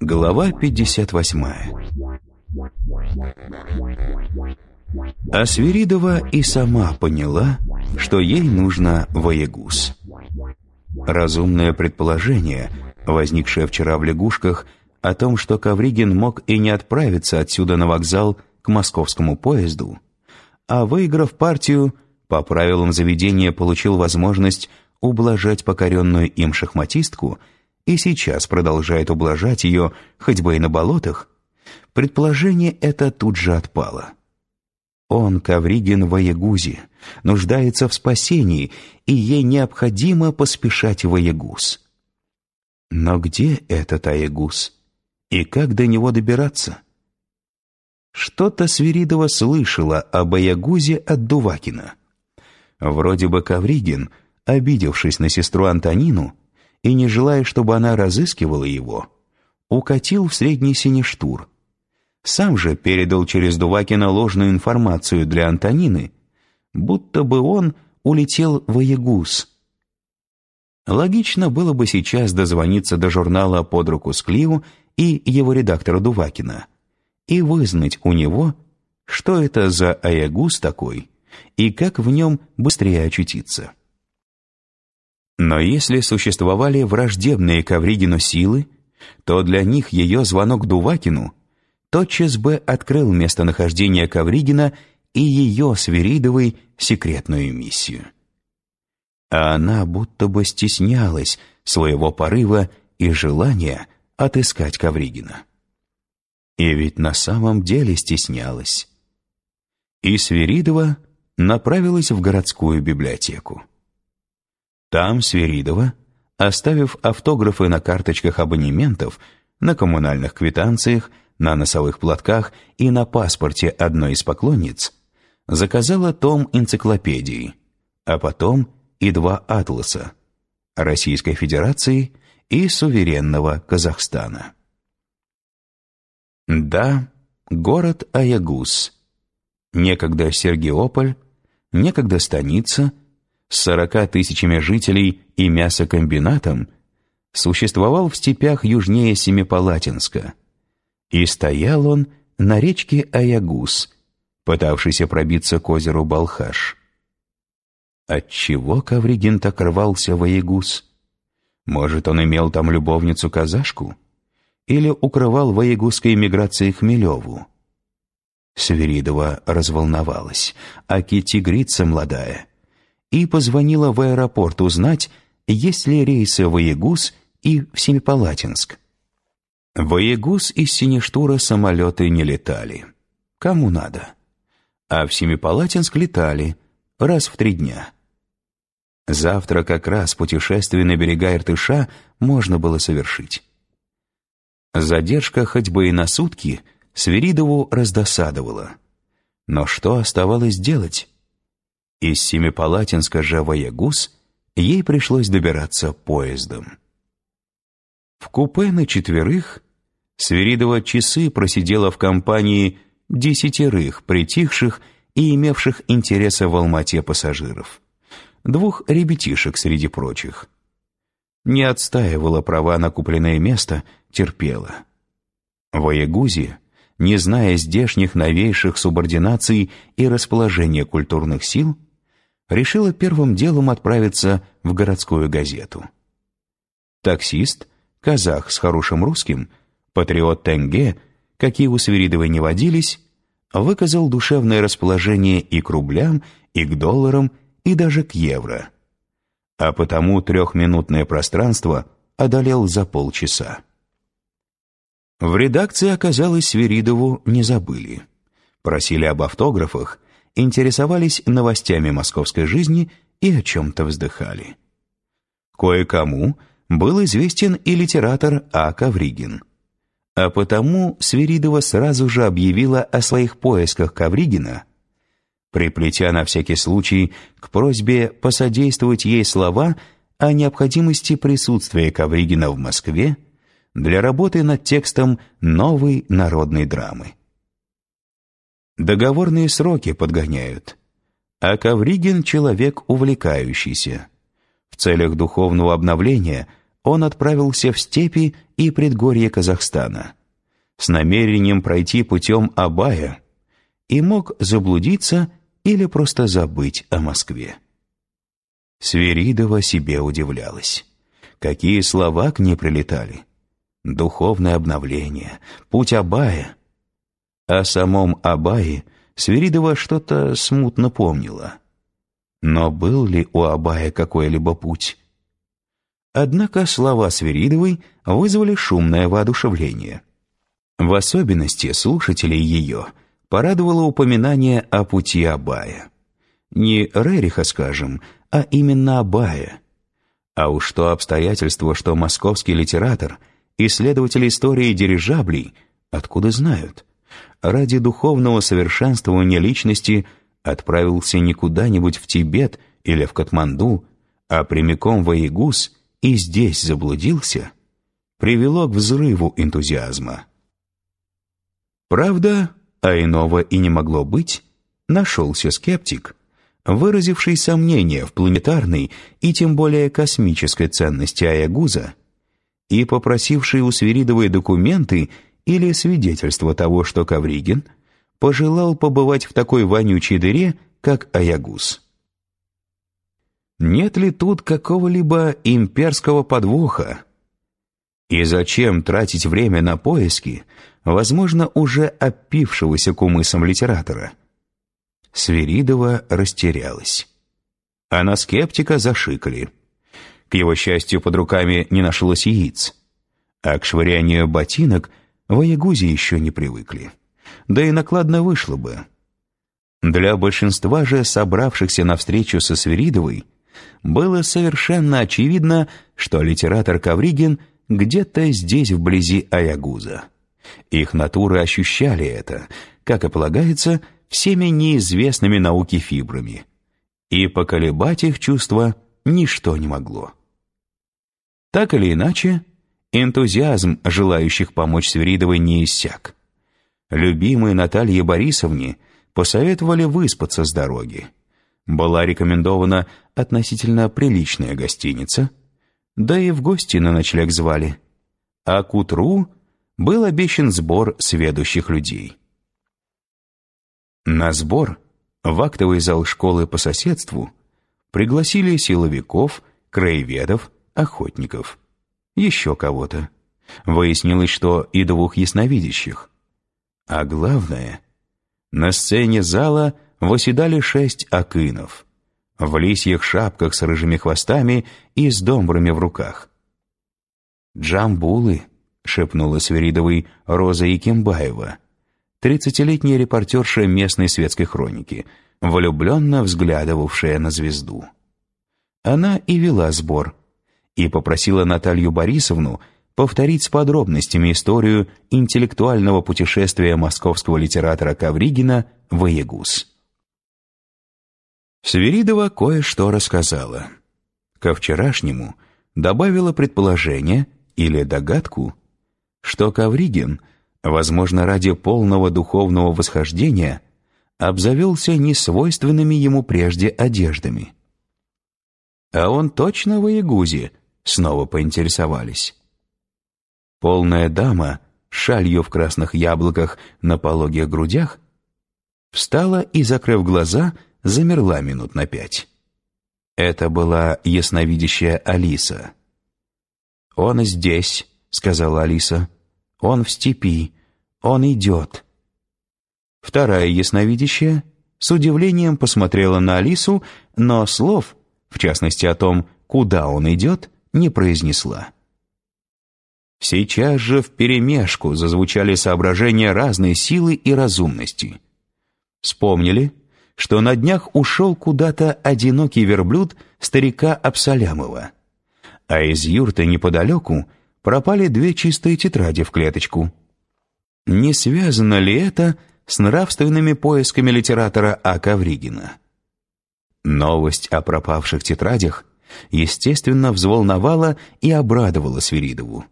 Глава 58 А Свиридова и сама поняла, что ей нужно воегус. Разумное предположение, возникшее вчера в лягушках, о том, что Ковригин мог и не отправиться отсюда на вокзал к московскому поезду, а выиграв партию, по правилам заведения получил возможность ублажать покоренную им шахматистку и сейчас продолжает ублажать ее, хоть бы и на болотах, предположение это тут же отпало. Он, Ковригин в Аягузе, нуждается в спасении, и ей необходимо поспешать в Аягуз. Но где этот Аягуз? И как до него добираться? Что-то Свиридова слышала об Аягузе от Дувакина. Вроде бы Ковригин, обидевшись на сестру Антонину и не желая, чтобы она разыскивала его, укатил в средний Сиништур. Сам же передал через Дувакина ложную информацию для Антонины, будто бы он улетел в Аягуз. Логично было бы сейчас дозвониться до журнала «Под руку с Клио» и его редактора Дувакина и вызнать у него, что это за Аягуз такой и как в нем быстрее очутиться. Но если существовали враждебные Ковригину силы, то для них ее звонок Дувакину тотчас бы открыл местонахождение Ковригина и ее Свиридовой секретную миссию. А она будто бы стеснялась своего порыва и желания отыскать Ковригина. И ведь на самом деле стеснялась. И Свиридова направилась в городскую библиотеку. Там Свиридова, оставив автографы на карточках абонементов, на коммунальных квитанциях, на носовых платках и на паспорте одной из поклонниц, заказала том энциклопедии, а потом и два атласа Российской Федерации и суверенного Казахстана. Да, город Аягуз, некогда Сергиополь, некогда станица, с сорока тысячами жителей и мясокомбинатом, существовал в степях южнее Семипалатинска, и стоял он на речке Аягуз, пытавшийся пробиться к озеру Балхаш. Отчего Ковригин так рвался в Аягуз? Может, он имел там любовницу-казашку? Или укрывал в аягузской миграции Хмелеву? Сверидова разволновалась, а тигрица молодая, и позвонила в аэропорт узнать, есть ли рейсы в Аягуз и в Семипалатинск. В Аягуз из Сиништура самолеты не летали. Кому надо? А в Семипалатинск летали раз в три дня. Завтра как раз путешествие на берега Иртыша можно было совершить. Задержка хоть бы и на сутки Свиридову раздосадовала. Но что оставалось делать? Из Семипалатинска же в Аягуз ей пришлось добираться поездом. В купе на четверых Свиридова часы просидела в компании десятерых притихших и имевших интереса в Алмате пассажиров двух ребятишек среди прочих. Не отстаивала права на купленное место, терпела. В Аягузе, не зная здешних новейших субординаций и расположения культурных сил, решила первым делом отправиться в городскую газету. Таксист, казах с хорошим русским, патриот Тенге, какие у Свиридовой не водились, выказал душевное расположение и к рублям, и к долларам, и даже к евро. А потому трехминутное пространство одолел за полчаса. В редакции оказалось Свиридову не забыли. Просили об автографах, интересовались новостями московской жизни и о чем-то вздыхали. Кое-кому был известен и литератор А. Ковригин. А потому Свиридова сразу же объявила о своих поисках Ковригина приплетя на всякий случай к просьбе посодействовать ей слова о необходимости присутствия Ковригина в Москве для работы над текстом новой народной драмы. Договорные сроки подгоняют. А Ковригин — человек увлекающийся. В целях духовного обновления он отправился в степи и предгорье Казахстана с намерением пройти путем Абая и мог заблудиться или просто забыть о Москве. Сверидова себе удивлялась. Какие слова к ней прилетали. Духовное обновление, путь Абая. О самом Абае Свиридова что-то смутно помнила. Но был ли у Абая какой-либо путь? Однако слова Свиридовой вызвали шумное воодушевление. В особенности слушателей ее порадовало упоминание о пути Абая. Не Рериха, скажем, а именно Абая. А уж то обстоятельство, что московский литератор, исследователь истории дирижаблей, откуда знают, ради духовного совершенствования личности отправился не куда-нибудь в Тибет или в Катманду, а прямиком в Аигус и здесь заблудился, привело к взрыву энтузиазма. Правда, а иного и не могло быть, нашелся скептик, выразивший сомнения в планетарной и тем более космической ценности Аягуза и попросивший у Свиридовой документы или свидетельство того, что Кавригин пожелал побывать в такой вонючей дыре, как Аягуз. Нет ли тут какого-либо имперского подвоха? И зачем тратить время на поиски, возможно, уже опившегося кумысом литератора. Свиридова растерялась. А на скептика зашикали. К его счастью, под руками не нашлось яиц. А к швырянию ботинок в Аягузе еще не привыкли. Да и накладно вышло бы. Для большинства же собравшихся на встречу со Свиридовой было совершенно очевидно, что литератор Кавригин где-то здесь вблизи Аягуза. Их натуры ощущали это, как и полагается, всеми неизвестными науке фибрами. И поколебать их чувства ничто не могло. Так или иначе, энтузиазм желающих помочь Свиридовой не иссяк. Любимой Наталье Борисовне посоветовали выспаться с дороги. Была рекомендована относительно приличная гостиница, да и в гости на ночлег звали. А к утру был обещан сбор сведущих людей. На сбор в актовый зал школы по соседству пригласили силовиков, краеведов, охотников, еще кого-то. Выяснилось, что и двух ясновидящих. А главное, на сцене зала восседали шесть акынов в лисьих шапках с рыжими хвостами и с домбрами в руках. Джамбулы — шепнула Свиридовой Роза Якимбаева, тридцатилетняя репортерша местной светской хроники, влюбленно взглядывавшая на звезду. Она и вела сбор, и попросила Наталью Борисовну повторить с подробностями историю интеллектуального путешествия московского литератора Кавригина в Аягус. Свиридова кое-что рассказала. Ко вчерашнему добавила предположение или догадку, что Ковригин, возможно, ради полного духовного восхождения, обзавелся несвойственными ему прежде одеждами. «А он точно в Иегузе?» — снова поинтересовались. Полная дама, шалью в красных яблоках на пологих грудях, встала и, закрыв глаза, замерла минут на пять. Это была ясновидящая Алиса. «Он здесь», — сказала Алиса. «Он в степи. Он идет». Вторая ясновидящая с удивлением посмотрела на Алису, но слов, в частности о том, куда он идет, не произнесла. Сейчас же вперемешку зазвучали соображения разной силы и разумности. Вспомнили, что на днях ушел куда-то одинокий верблюд старика Абсалямова, а из юрты неподалеку — пропали две чистые тетради в клеточку. Не связано ли это с нравственными поисками литератора А. Ковригина? Новость о пропавших тетрадях, естественно, взволновала и обрадовала Свиридову.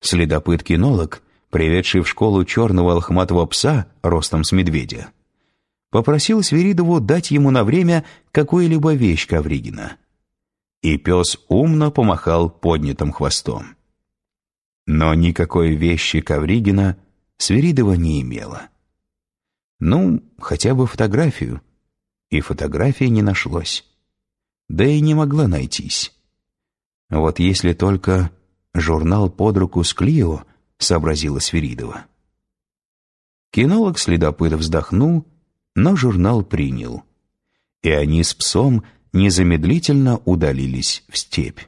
Следопыт-кинолог приведший в школу черного лохматого пса ростом с медведя, попросил Свиридову дать ему на время какую-либо вещь Ковригина. И пес умно помахал поднятым хвостом. Но никакой вещи Ковригина Свиридова не имела. Ну, хотя бы фотографию. И фотографии не нашлось. Да и не могла найтись. Вот если только журнал под руку с Клио, сообразила Свиридова. Кинолог-следопыт вздохнул, но журнал принял. И они с псом незамедлительно удалились в степь.